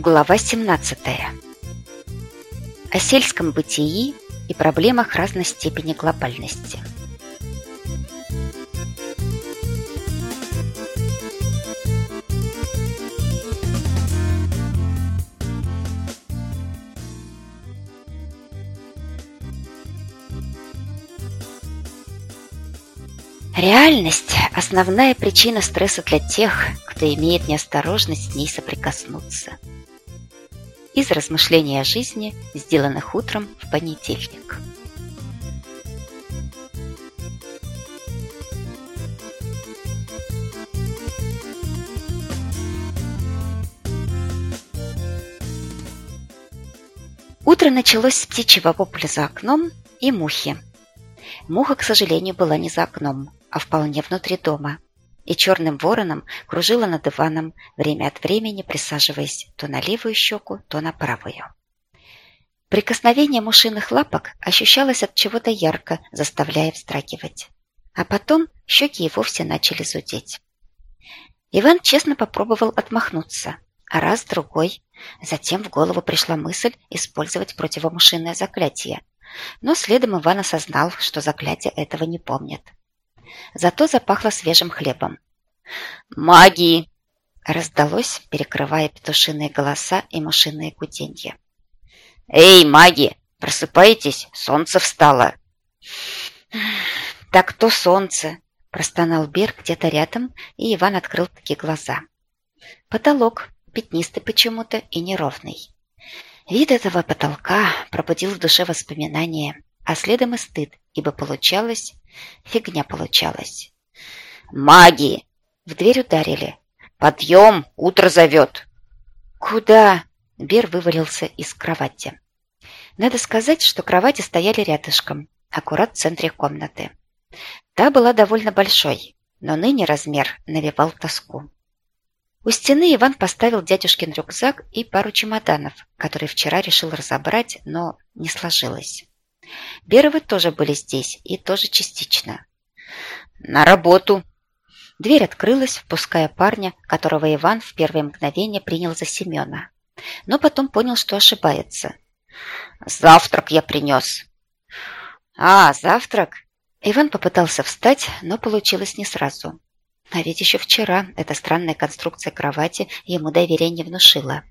Глава 17. О сельском бытии и проблемах разной степени глобальности. Реальность – основная причина стресса для тех, кто имеет неосторожность с ней соприкоснуться. Из размышлений о жизни, сделанных утром в понедельник. Утро началось с птичьего вопля за окном и мухи. Муха, к сожалению, была не за окном, а вполне внутри дома. И черным вороном кружила над диваном, время от времени присаживаясь то на левую щеку, то на правую. Прикосновение мушиных лапок ощущалось от чего-то ярко, заставляя вздрагивать. А потом щеки и вовсе начали зудеть. Иван честно попробовал отмахнуться, а раз другой. Затем в голову пришла мысль использовать противомушинное заклятие. Но следом Иван осознал, что заклятие этого не помнит. Зато запахло свежим хлебом. «Магии!» раздалось, перекрывая петушиные голоса и машинные гуденья. «Эй, маги, просыпайтесь, солнце встало!» «Так то солнце!» – простонал Бер где-то рядом, и Иван открыл такие глаза. Потолок, пятнистый почему-то и неровный. Вид этого потолка пробудил в душе воспоминания, а следом и стыд, ибо получалось, фигня получалась. «Маги!» В дверь ударили. «Подъем! Утро зовет!» «Куда?» Бер вывалился из кровати. Надо сказать, что кровати стояли рядышком, аккурат в центре комнаты. Та была довольно большой, но ныне размер навевал тоску. У стены Иван поставил дядюшкин рюкзак и пару чемоданов, которые вчера решил разобрать, но не сложилось. Беровы тоже были здесь, и тоже частично. «На работу!» Дверь открылась, впуская парня, которого Иван в первое мгновение принял за Семена. Но потом понял, что ошибается. «Завтрак я принес!» «А, завтрак?» Иван попытался встать, но получилось не сразу. А ведь еще вчера эта странная конструкция кровати ему доверия не внушила.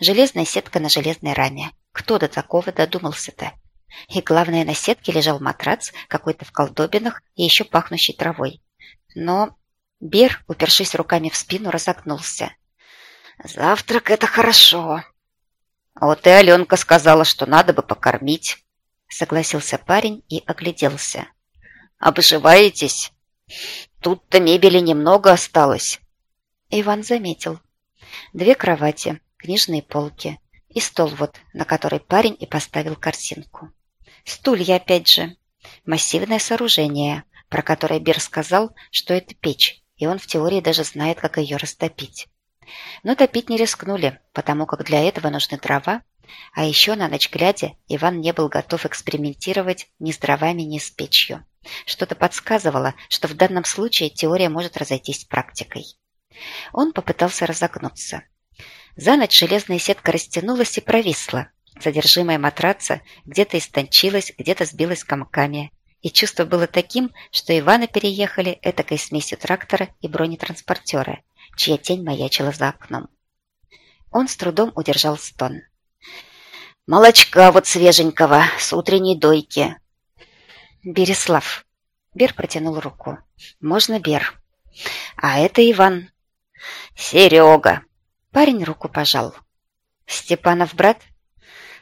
Железная сетка на железной раме. Кто до такого додумался-то? И главное, на сетке лежал матрац, какой-то в колдобинах и еще пахнущий травой. Но Бер, упершись руками в спину, разогнулся. «Завтрак — это хорошо!» «Вот и Аленка сказала, что надо бы покормить», — согласился парень и огляделся. «Обживаетесь? Тут-то мебели немного осталось». Иван заметил. Две кровати, книжные полки и стол вот, на который парень и поставил корзинку. Стулья опять же. Массивное сооружение, про которое Бир сказал, что это печь, и он в теории даже знает, как ее растопить. Но топить не рискнули, потому как для этого нужны дрова, а еще на ночь глядя Иван не был готов экспериментировать ни с дровами, ни с печью. Что-то подсказывало, что в данном случае теория может разойтись практикой. Он попытался разогнуться. За ночь железная сетка растянулась и провисла, Содержимое матраца где-то истончилось, где-то сбилось комками. И чувство было таким, что Ивана переехали этакой смесью трактора и бронетранспортера, чья тень маячила за окном. Он с трудом удержал стон. «Молочка вот свеженького, с утренней дойки!» «Береслав!» Бер протянул руку. «Можно Бер?» «А это Иван!» «Серега!» Парень руку пожал. «Степанов брат?»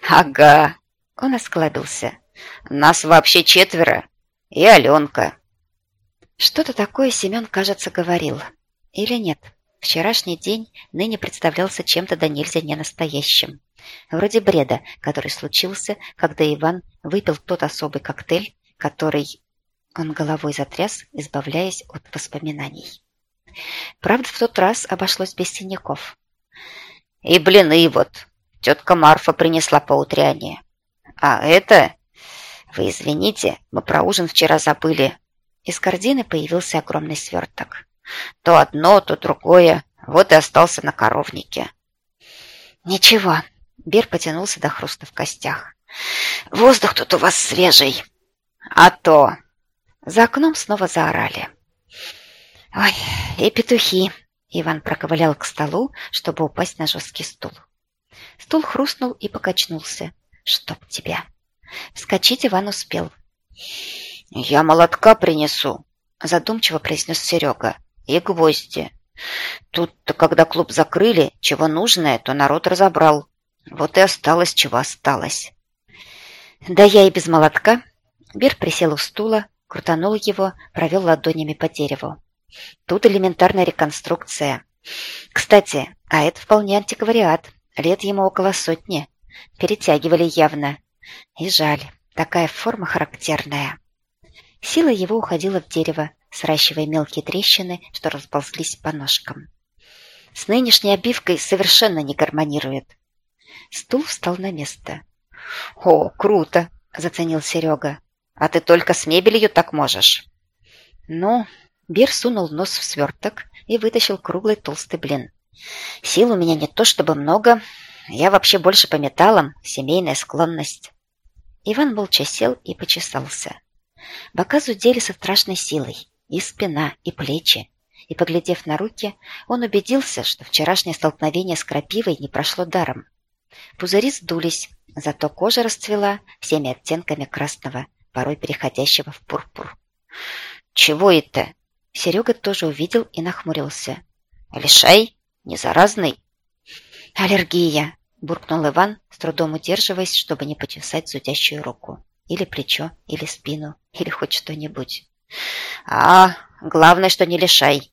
«Ага!» – он осклабился. «Нас вообще четверо. И Аленка». Что-то такое Семен, кажется, говорил. Или нет? Вчерашний день ныне представлялся чем-то да нельзя ненастоящим. Вроде бреда, который случился, когда Иван выпил тот особый коктейль, который... Он головой затряс, избавляясь от воспоминаний. Правда, в тот раз обошлось без синяков. «И блины вот!» Тетка Марфа принесла поутрянее. А это... Вы извините, мы про ужин вчера забыли. Из корзины появился огромный сверток. То одно, то другое. Вот и остался на коровнике. Ничего. Бер потянулся до хруста в костях. Воздух тут у вас свежий. А то. За окном снова заорали. Ой, и петухи. Иван проковылял к столу, чтобы упасть на жесткий стул. Стул хрустнул и покачнулся. Чтоб тебя. Вскочить Иван успел. «Я молотка принесу», — задумчиво произнес Серега. «И гвозди. Тут-то, когда клуб закрыли, чего нужное, то народ разобрал. Вот и осталось, чего осталось». «Да я и без молотка». Бер присел у стула, крутанул его, провел ладонями по дереву. «Тут элементарная реконструкция. Кстати, а это вполне антиквариат. Лет ему около сотни. Перетягивали явно. И жаль, такая форма характерная. Сила его уходила в дерево, сращивая мелкие трещины, что расползлись по ножкам. С нынешней обивкой совершенно не гармонирует. Стул встал на место. «О, круто!» — заценил Серега. «А ты только с мебелью так можешь?» «Ну...» Бир сунул нос в сверток и вытащил круглый толстый блин. «Сил у меня не то чтобы много. Я вообще больше по металлам, семейная склонность». Иван молча сел и почесался. Бока зудели со страшной силой, и спина, и плечи. И, поглядев на руки, он убедился, что вчерашнее столкновение с крапивой не прошло даром. Пузыри сдулись, зато кожа расцвела всеми оттенками красного, порой переходящего в пурпур. «Чего это?» Серега тоже увидел и нахмурился. «Лишай? Не заразный?» «Аллергия!» буркнул Иван, с трудом удерживаясь, чтобы не почесать зудящую руку. Или плечо, или спину, или хоть что-нибудь. «А, главное, что не лишай.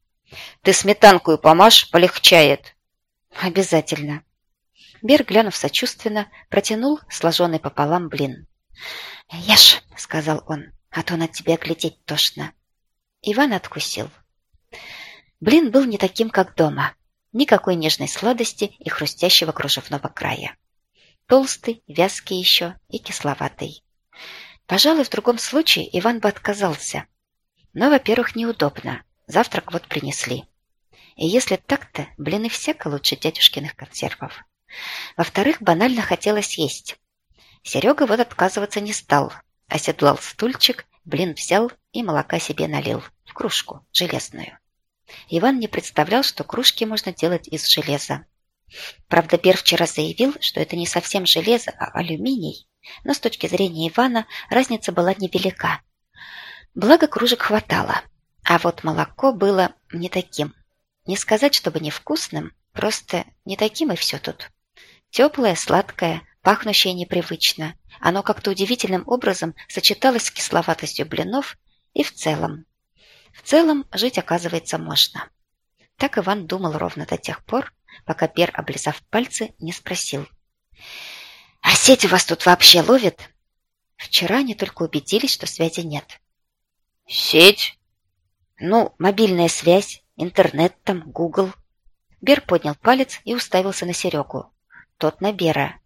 Ты сметанку и помажь, полегчает». «Обязательно». Бер, глянув сочувственно, протянул сложенный пополам блин. «Ешь», — сказал он, — «а то на тебя глядеть тошно». Иван откусил. Блин был не таким, как дома. Никакой нежной сладости и хрустящего кружевного края. Толстый, вязкий еще и кисловатый. Пожалуй, в другом случае Иван бы отказался. Но, во-первых, неудобно. Завтрак вот принесли. И если так-то, блины всяко лучше дядюшкиных консервов. Во-вторых, банально хотелось есть. Серега вот отказываться не стал. Оседлал стульчик, блин взял и молока себе налил в кружку железную. Иван не представлял, что кружки можно делать из железа. Правда, Бер вчера заявил, что это не совсем железо, а алюминий, но с точки зрения Ивана разница была невелика. Благо кружек хватало, а вот молоко было не таким. Не сказать, чтобы невкусным, просто не таким и все тут. Теплое, сладкое, пахнущее непривычно. Оно как-то удивительным образом сочеталось с кисловатостью блинов и в целом в целом, жить, оказывается, можно. Так Иван думал ровно до тех пор, пока Пер, облизав пальцы, не спросил. «А сеть у вас тут вообще ловит?» Вчера они только убедились, что связи нет. «Сеть?» «Ну, мобильная связь, интернет там, Гугл». Бер поднял палец и уставился на Серегу. Тот на Бера.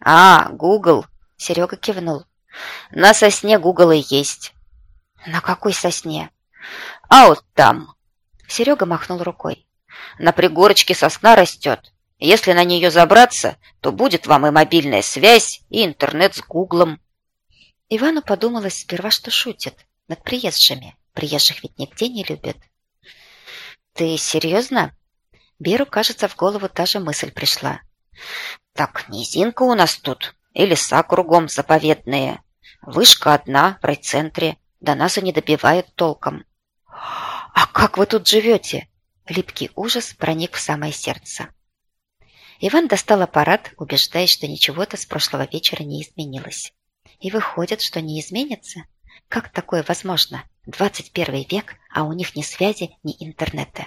«А, Гугл!» — Серега кивнул. «На сосне Гугл и есть». «На какой сосне?» А вот там. Серега махнул рукой. На пригорочке сосна растет. Если на нее забраться, то будет вам и мобильная связь, и интернет с Гуглом. Ивану подумалось сперва, что шутит над приезжими. Приезжих ведь нигде не любят. Ты серьезно? Беру, кажется, в голову та же мысль пришла. Так, низинка у нас тут, и леса кругом заповедные. Вышка одна, в райцентре, до нас и не добивает толком. «А как вы тут живете?» Липкий ужас проник в самое сердце. Иван достал аппарат, убеждаясь, что ничего-то с прошлого вечера не изменилось. И выходит, что не изменится? Как такое возможно? 21 век, а у них ни связи, ни интернета.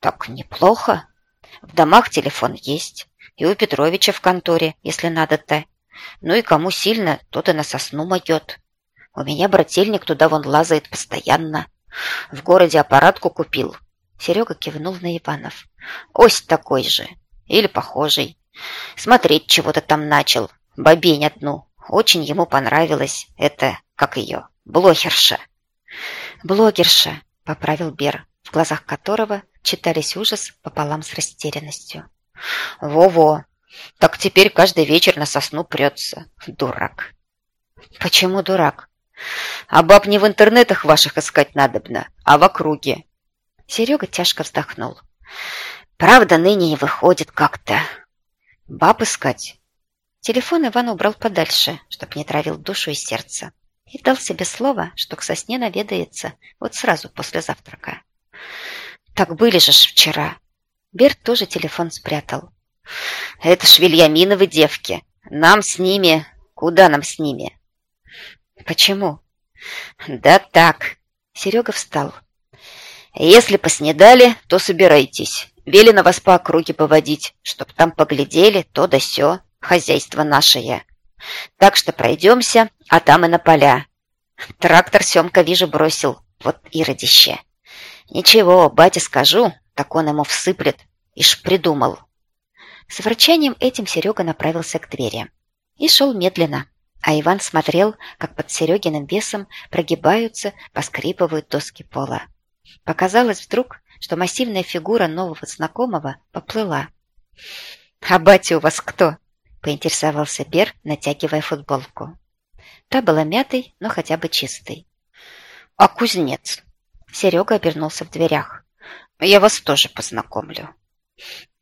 Так неплохо. В домах телефон есть. И у Петровича в конторе, если надо-то. Ну и кому сильно, тот и на сосну могет. У меня брательник туда вон лазает постоянно. В городе аппаратку купил. Серега кивнул на Иванов. Ось такой же. Или похожий. Смотреть чего-то там начал. Бобень одну. Очень ему понравилось. Это, как ее, блогерша. Блогерша, поправил Бер, в глазах которого читались ужас пополам с растерянностью. Во-во. Так теперь каждый вечер на сосну прется. Дурак. Почему дурак? А баб не в интернетах ваших искать надобно, а в округе. Серега тяжко вздохнул. Правда, ныне не выходит как-то. Баб искать. Телефон Иван убрал подальше, чтоб не травил душу и сердце. И дал себе слово, что к сосне наведается вот сразу после завтрака. Так были же ж вчера. Берт тоже телефон спрятал. Это ж Вильяминовы девки. Нам с ними... Куда нам с ними? Почему? Да так. Серега встал. Если поснедали, то собирайтесь. Велено вас по округе поводить, чтоб там поглядели то да сё, хозяйство наше. Так что пройдемся, а там и на поля. Трактор Семка, вижу, бросил. Вот иродище. Ничего, батя скажу, так он ему всыплет. Ишь придумал. С врачанием этим Серега направился к двери. И шел медленно, а Иван смотрел, как под Серегиным весом прогибаются, поскрипывают доски пола. Показалось вдруг, что массивная фигура нового знакомого поплыла. «А батя у вас кто?» – поинтересовался Бер, натягивая футболку. Та была мятой, но хотя бы чистой. «А кузнец?» Серега обернулся в дверях. «Я вас тоже познакомлю».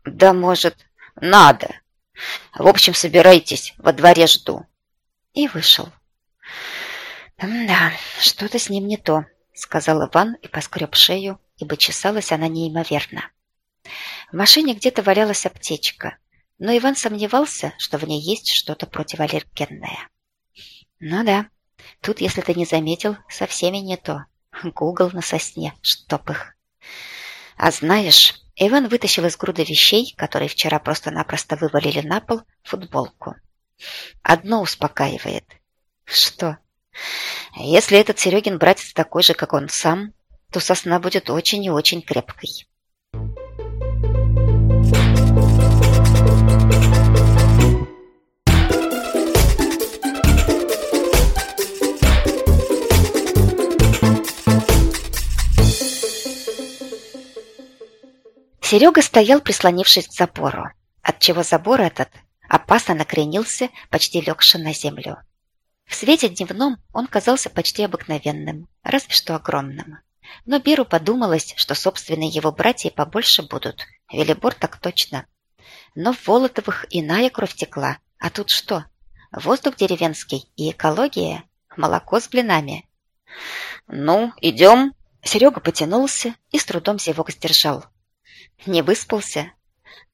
«Да, может, надо. В общем, собирайтесь, во дворе жду». И вышел. «Да, что-то с ним не то», — сказал Иван и поскреб шею, ибо чесалась она неимоверно. В машине где-то валялась аптечка, но Иван сомневался, что в ней есть что-то противоаллергенное. «Ну да, тут, если ты не заметил, со всеми не то. Гугл на сосне, чтоб их». «А знаешь, Иван вытащил из груды вещей, которые вчера просто-напросто вывалили на пол, футболку. Одно успокаивает. Что? Если этот Серегин братец такой же, как он сам, то сосна будет очень и очень крепкой. Серега стоял, прислонившись к забору, отчего забор этот опасно накренился, почти легши на землю. В свете дневном он казался почти обыкновенным, разве что огромным. Но Биру подумалось, что собственные его братья побольше будут. Велибор так точно. Но в Волотовых иная кровь текла. А тут что? Воздух деревенский и экология? Молоко с блинами? «Ну, идем?» Серега потянулся и с трудом зевок сдержал. Не выспался?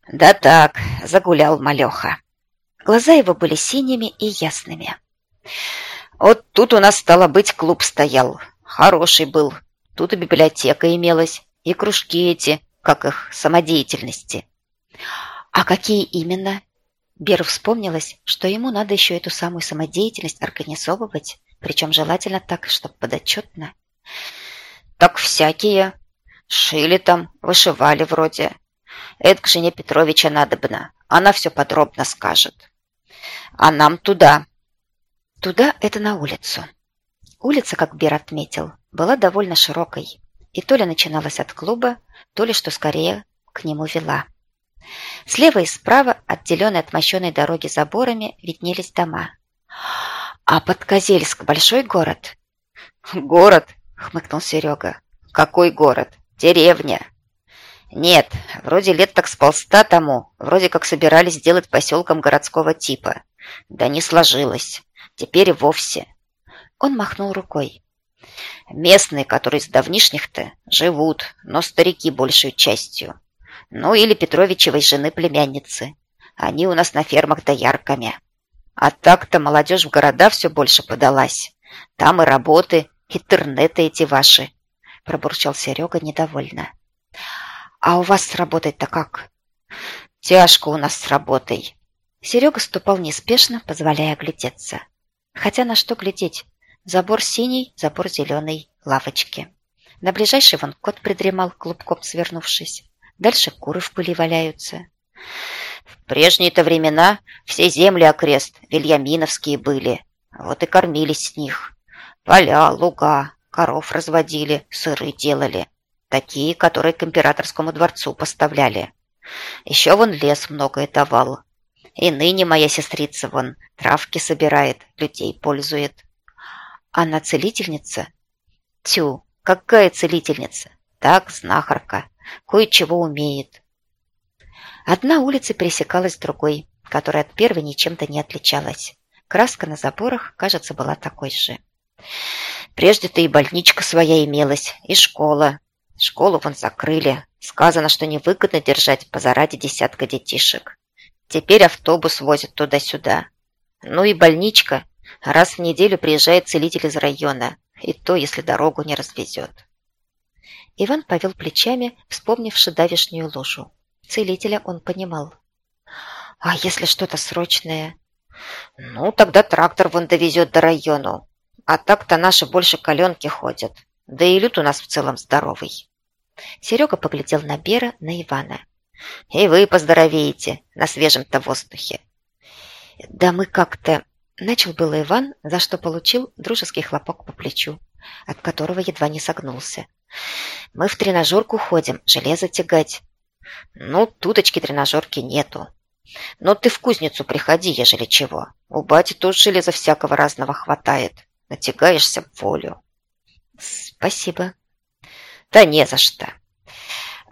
Да так, загулял малеха. Глаза его были синими и ясными. Вот тут у нас, стало быть, клуб стоял. Хороший был. Тут и библиотека имелась, и кружки эти, как их, самодеятельности. А какие именно? Беру вспомнилось, что ему надо еще эту самую самодеятельность организовывать, причем желательно так, чтобы подотчетно. Так всякие. Шили там, вышивали вроде. Это к жене Петровича надобно. Она все подробно скажет. А нам туда. Туда – это на улицу. Улица, как Бер отметил, была довольно широкой. И то ли начиналась от клуба, то ли, что скорее, к нему вела. Слева и справа, отделенные от мощенной дороги заборами, виднелись дома. «А Подкозельск – большой город?» «Город?» – хмыкнул Серега. «Какой город? Деревня. Нет, вроде лет так сполста тому, вроде как собирались сделать поселком городского типа. Да не сложилось. Теперь и вовсе. Он махнул рукой. Местные, которые с давнишних-то, живут, но старики большей частью. Ну или Петровичевой жены племянницы. Они у нас на фермах доярками. А так-то молодежь в города все больше подалась. Там и работы, интернеты эти ваши, – пробурчал Серега недовольно. «А у вас с работой-то как?» «Тяжко у нас с работой». Серега ступал неспешно, позволяя глядеться. Хотя на что глядеть? Забор синий, забор зеленый, лавочки. На ближайший вон кот придремал, клубком свернувшись. Дальше куры в пыли валяются. В прежние-то времена все земли окрест вильяминовские были. Вот и кормились с них. Поля, луга, коров разводили, сыры делали. Такие, которые к императорскому дворцу поставляли. Еще вон лес многое давал. И ныне моя сестрица вон травки собирает, людей пользует. Она целительница? Тю, какая целительница? Так, знахарка, кое-чего умеет. Одна улица пересекалась другой, которая от первой ничем-то не отличалась. Краска на заборах, кажется, была такой же. Прежде-то и больничка своя имелась, и школа. Школу вон закрыли. Сказано, что невыгодно держать по заради десятка детишек. Теперь автобус возит туда-сюда. Ну и больничка. Раз в неделю приезжает целитель из района. И то, если дорогу не развезет. Иван повел плечами, вспомнивши давишнюю лужу. Целителя он понимал. «А если что-то срочное?» «Ну, тогда трактор вон довезет до району. А так-то наши больше каленки ходят. Да и люд у нас в целом здоровый». Серега поглядел на Бера, на Ивана. И вы поздоровеете на свежем-то воздухе. Да мы как-то... Начал было Иван, за что получил дружеский хлопок по плечу, от которого едва не согнулся. Мы в тренажерку ходим, железо тягать. Ну, туточки тренажерки нету. Но ты в кузницу приходи, ежели чего. У бати тут железа всякого разного хватает. Натягаешься в волю. Спасибо. Да не за что.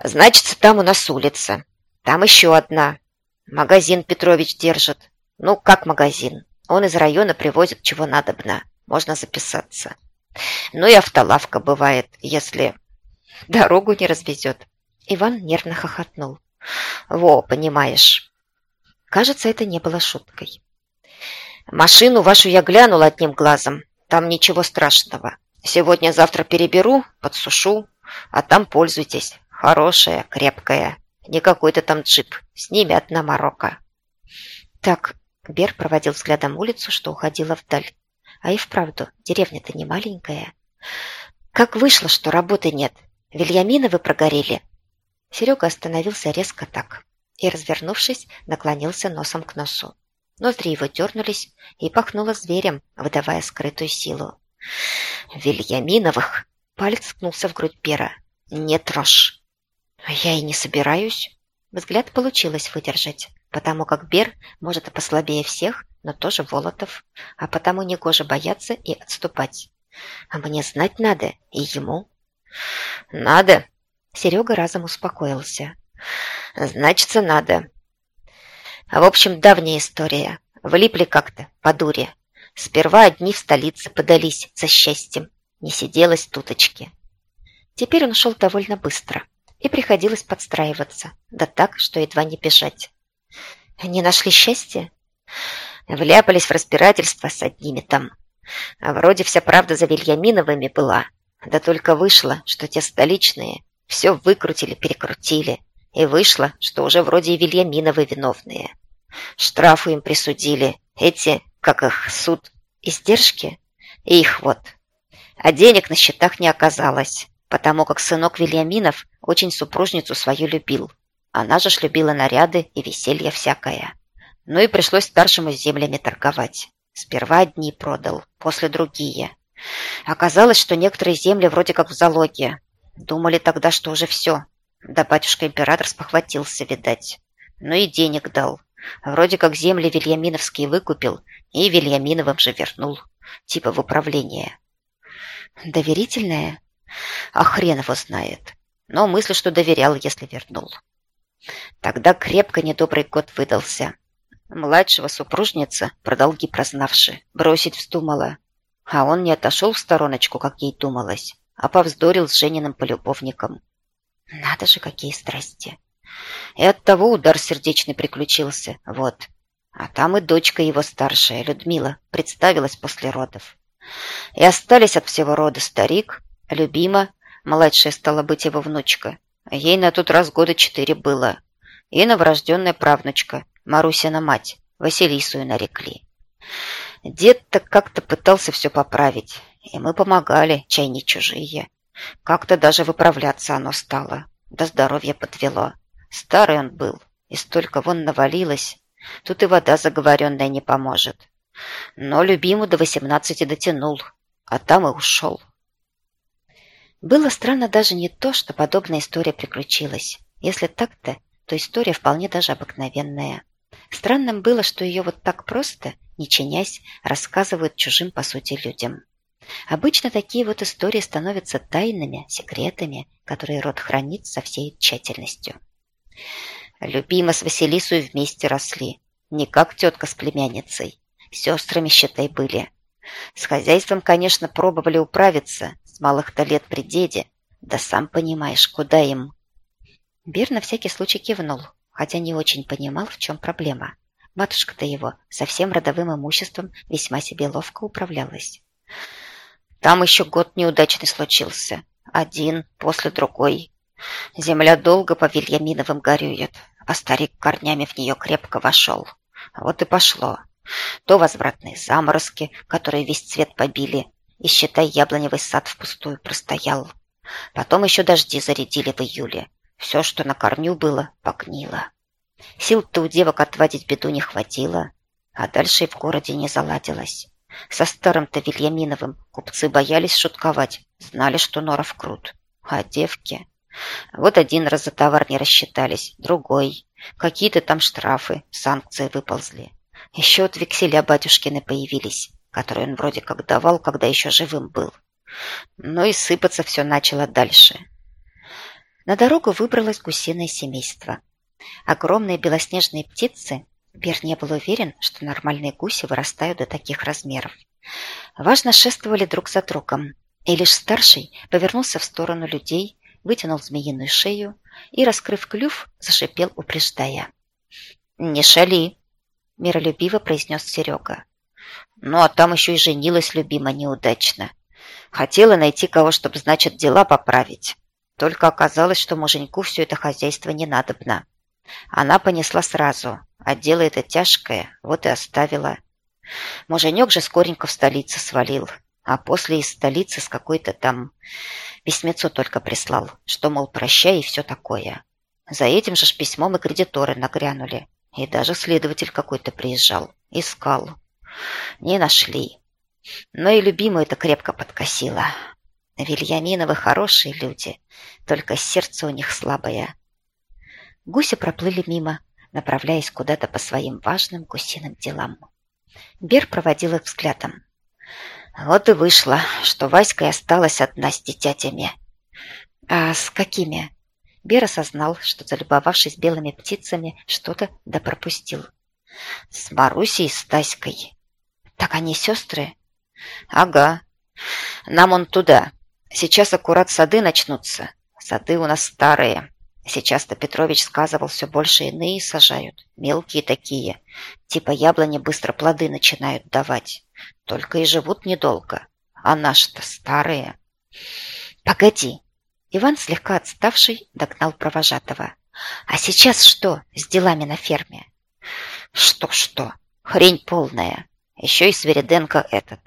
Значит, там у нас улица. Там еще одна. Магазин Петрович держит. Ну, как магазин. Он из района привозит чего надобно. Можно записаться. Ну и автолавка бывает, если дорогу не развезет. Иван нервно хохотнул. Во, понимаешь. Кажется, это не было шуткой. Машину вашу я глянул одним глазом. Там ничего страшного. Сегодня-завтра переберу, подсушу, а там пользуйтесь. Хорошая, крепкая. Не какой-то там джип. Снимет на Марокко. Так, Бер проводил взглядом улицу, что уходила вдаль. А и вправду, деревня-то не маленькая. Как вышло, что работы нет? Вильямина вы прогорели? Серега остановился резко так и, развернувшись, наклонился носом к носу. Ноздри его дернулись и пахнуло зверем, выдавая скрытую силу. «Вильяминовых!» Палец ткнулся в грудь Бера. «Не трожь!» А я и не собираюсь. Взгляд получилось выдержать, потому как Бер, может, и послабее всех, но тоже Волотов, а потому негоже бояться и отступать. А мне знать надо, и ему. Надо. Серега разом успокоился. Значится, надо. В общем, давняя история. Влипли как-то, по дуре. Сперва одни в столице подались за счастьем. Не сиделось туточки. Теперь он шел довольно быстро и приходилось подстраиваться, да так, что едва не бежать. Не нашли счастья? Вляпались в разбирательство с одними там. А вроде вся правда за Вильяминовыми была. Да только вышло, что те столичные все выкрутили, перекрутили. И вышло, что уже вроде и Вильяминовы виновные. Штрафы им присудили. Эти, как их, суд, издержки? И их вот. А денег на счетах не оказалось потому как сынок Вильяминов очень супружницу свою любил. Она же ж любила наряды и веселье всякое. Ну и пришлось старшему землями торговать. Сперва одни продал, после другие. Оказалось, что некоторые земли вроде как в залоге. Думали тогда, что уже все. Да батюшка-император спохватился, видать. Ну и денег дал. Вроде как земли Вильяминовские выкупил и Вильяминовым же вернул. Типа в управление. Доверительное? А хрен его знает. Но мысль, что доверял, если вернул. Тогда крепко недобрый год выдался. Младшего супружница, про долги прознавши, бросить вздумала. А он не отошел в стороночку, как ей думалось, а повздорил с Жениным полюбовником. Надо же, какие страсти! И от того удар сердечный приключился, вот. А там и дочка его старшая, Людмила, представилась после родов. И остались от всего рода старик, Любима, младшая стала быть его внучка. Ей на тот раз года четыре было. И новорожденная правнучка, Марусина мать, Василису нарекли. Дед-то как-то пытался все поправить, и мы помогали, чай не чужие. Как-то даже выправляться оно стало, до здоровья подвело. Старый он был, и столько вон навалилось. Тут и вода заговоренная не поможет. Но любиму до восемнадцати дотянул, а там и ушел. Было странно даже не то, что подобная история приключилась. Если так-то, то история вполне даже обыкновенная. Странным было, что ее вот так просто, не чинясь, рассказывают чужим, по сути, людям. Обычно такие вот истории становятся тайнами, секретами, которые род хранит со всей тщательностью. Любима с Василисой вместе росли, не как тетка с племянницей. Сестрами, считай, были. С хозяйством, конечно, пробовали управиться, с малых-то лет при деде. Да сам понимаешь, куда им. Бир на всякий случай кивнул, хотя не очень понимал, в чем проблема. Матушка-то его со всем родовым имуществом весьма себе ловко управлялась. Там еще год неудачный случился. Один после другой. Земля долго по Вильяминовым горюет, а старик корнями в нее крепко вошел. Вот и пошло. То возвратные заморозки, которые весь цвет побили, и, считай, яблоневый сад впустую простоял. Потом еще дожди зарядили в июле. Все, что на корню было, погнило. Сил-то у девок отводить беду не хватило, а дальше и в городе не заладилось. Со старым-то Вильяминовым купцы боялись шутковать, знали, что норов крут. А девки... Вот один раз за товар не рассчитались, другой. Какие-то там штрафы, санкции выползли. Еще от векселя батюшкины появились, которые он вроде как давал, когда еще живым был. Ну и сыпаться все начало дальше. На дорогу выбралось гусиное семейство. Огромные белоснежные птицы Бер не был уверен, что нормальные гуси вырастают до таких размеров. Важно шествовали друг за другом, и лишь старший повернулся в сторону людей, вытянул змеиную шею и, раскрыв клюв, зашипел, упреждая. «Не шали!» – миролюбиво произнес Серега. «Ну, а там еще и женилась любима неудачно. Хотела найти кого, чтобы, значит, дела поправить. Только оказалось, что муженьку все это хозяйство не надобно. Она понесла сразу, а дело это тяжкое, вот и оставила. Муженек же скоренько в столице свалил, а после из столицы с какой-то там письмецо только прислал, что, мол, прощай и все такое. За этим же ж письмом и кредиторы нагрянули, и даже следователь какой-то приезжал, искал. Не нашли. Но и любимую это крепко подкосило. Вильяминовы хорошие люди, только сердце у них слабое. Гуси проплыли мимо, направляясь куда-то по своим важным гусиным делам. Бер проводил их взглядом. Вот и вышло, что Васька осталась одна с детятями. А с какими? Бер осознал, что, залюбовавшись белыми птицами, что-то да пропустил. С Марусей и Стаськой. Так они сестры? Ага. Нам он туда. Сейчас аккурат сады начнутся. Сады у нас старые. Сейчас-то Петрович сказывал, все больше иные сажают, мелкие такие. Типа яблони быстро плоды начинают давать. Только и живут недолго. А наши-то старые. Погоди. Иван, слегка отставший, догнал провожатого. А сейчас что с делами на ферме? Что-что? Хрень полная. Еще и Свериденко этот.